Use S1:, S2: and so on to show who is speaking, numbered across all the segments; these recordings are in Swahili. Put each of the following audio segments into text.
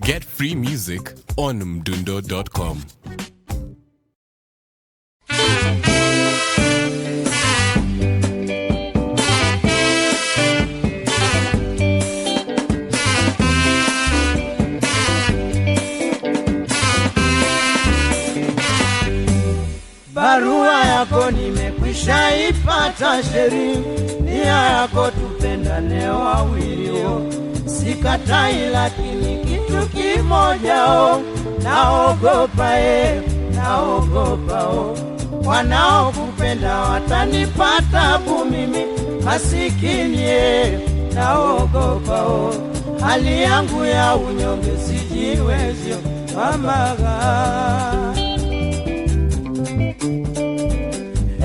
S1: Get free music on mdundo.com.
S2: Barua yako nimekwisha ipata, sheri nia yako tupendane wawilio, sikatai, lakini kitu kimoja o, naogopa e, naogopa o, wanaokupenda watanipata bu mimi masikini e, naogopa o, hali yangu ya unyonge sijiwezio mamaga.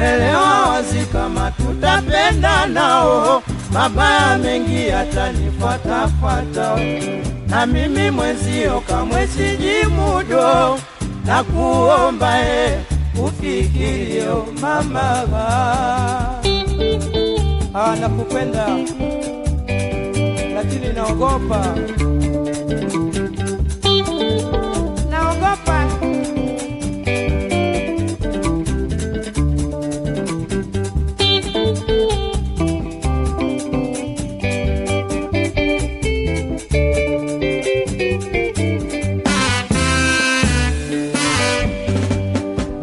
S2: Elewa wazi kama tutapenda nao, mabaya mengi yatanifuatafuata, na mimi mwenzio kamwe sijimudo, na kuomba e ufikirio mama. Ah, nakupenda lakini naogopa, naogopa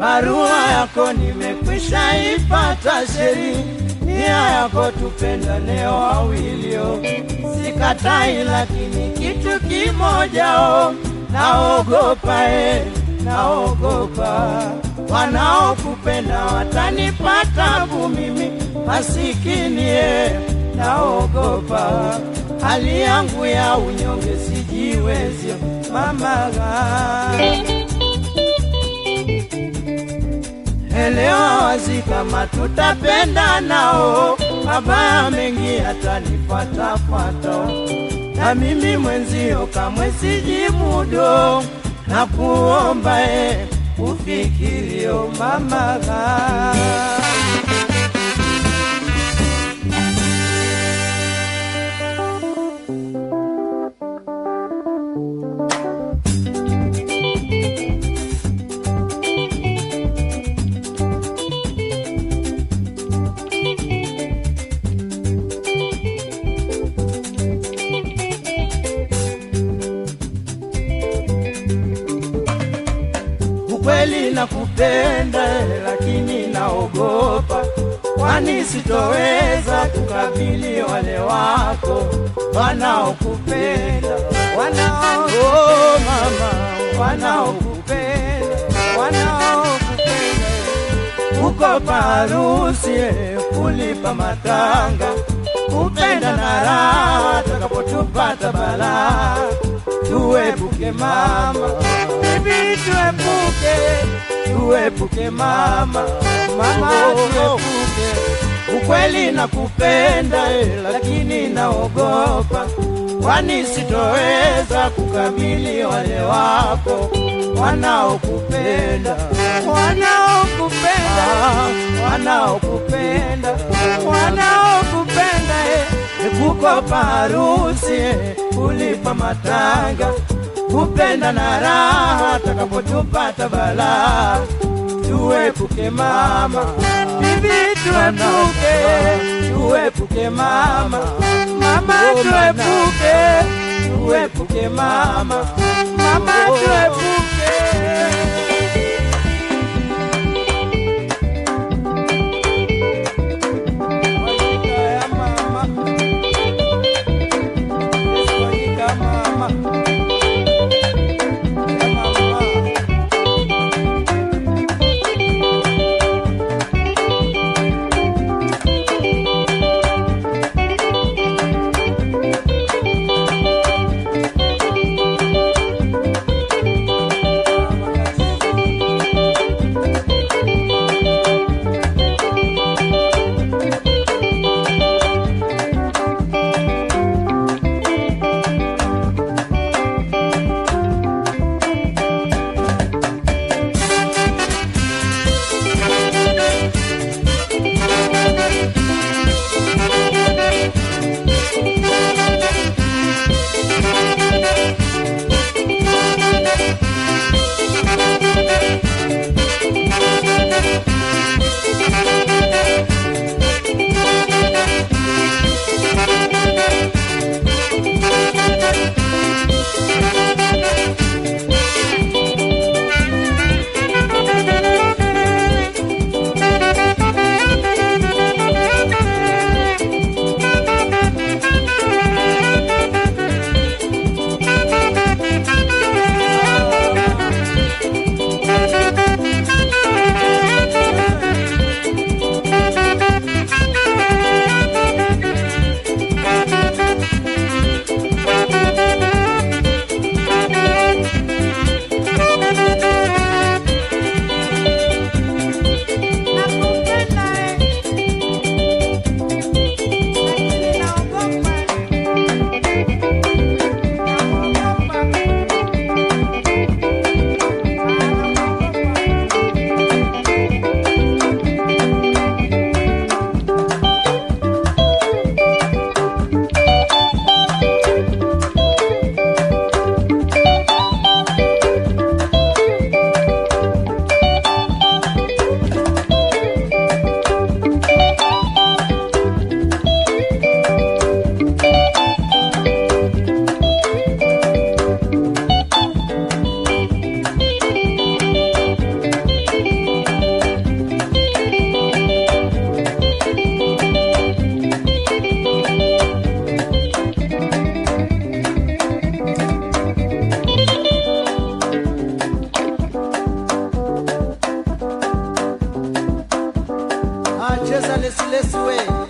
S2: barua yako nimekwisha ipata, sheri. Nia yako tupendane wawilio, sikatai, lakini kitu kimojao o, naogopa naogopa. Wanaokupenda watanipata bu mimi. Masikini e, naogopa. Hali yangu ya unyonge sijiwezyo mamaga elewa wazi kama tutapenda nao, mabaya mengi yatanifuatafuata, na mimi mwenzio kamwe sijimudo, na kuomba e ufikirio mamaga nakupenda, lakini naogopa, kwani sitoweza kukabili wale wako wanaokupenda, wanao oh, mama, wanaokupenda, wanaokupenda. Uko parusi kulipa matanga, kupenda na raha, takapotupata balaa, tuepuke mama, bibi, tuepuke, tuepuke mama, mama, tuepuke. Ukweli nakupenda, eh, lakini naogopa, kwani sitoweza kukabili wale wako wanaokupenda, wanaokupenda, wanaokupenda, wanaokupenda, eh, kukopa harusi, eh, kulipa matanga, kupenda na raha, takapotupata balaa, tuepuke mama, bibi, tuepuke, tuepuke mama, mama, tuepuke, tuepuke mama, mama, tuepuke. Jezalesi way.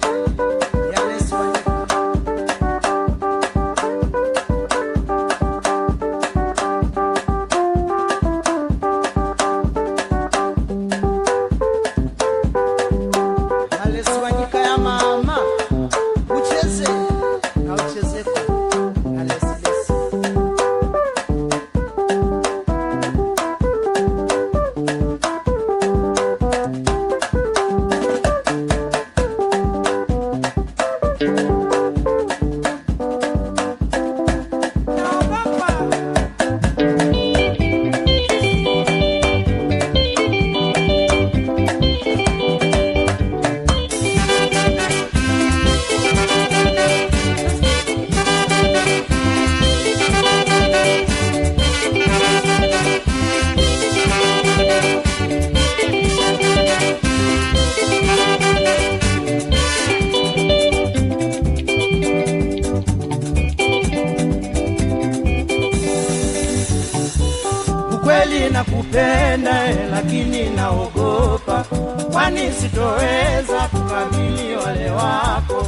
S2: Eh, lakini naogopa, kwani sitoweza kukabili wale wako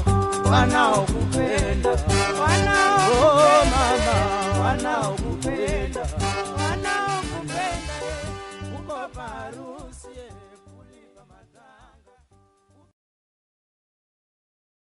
S2: wanaokupenda,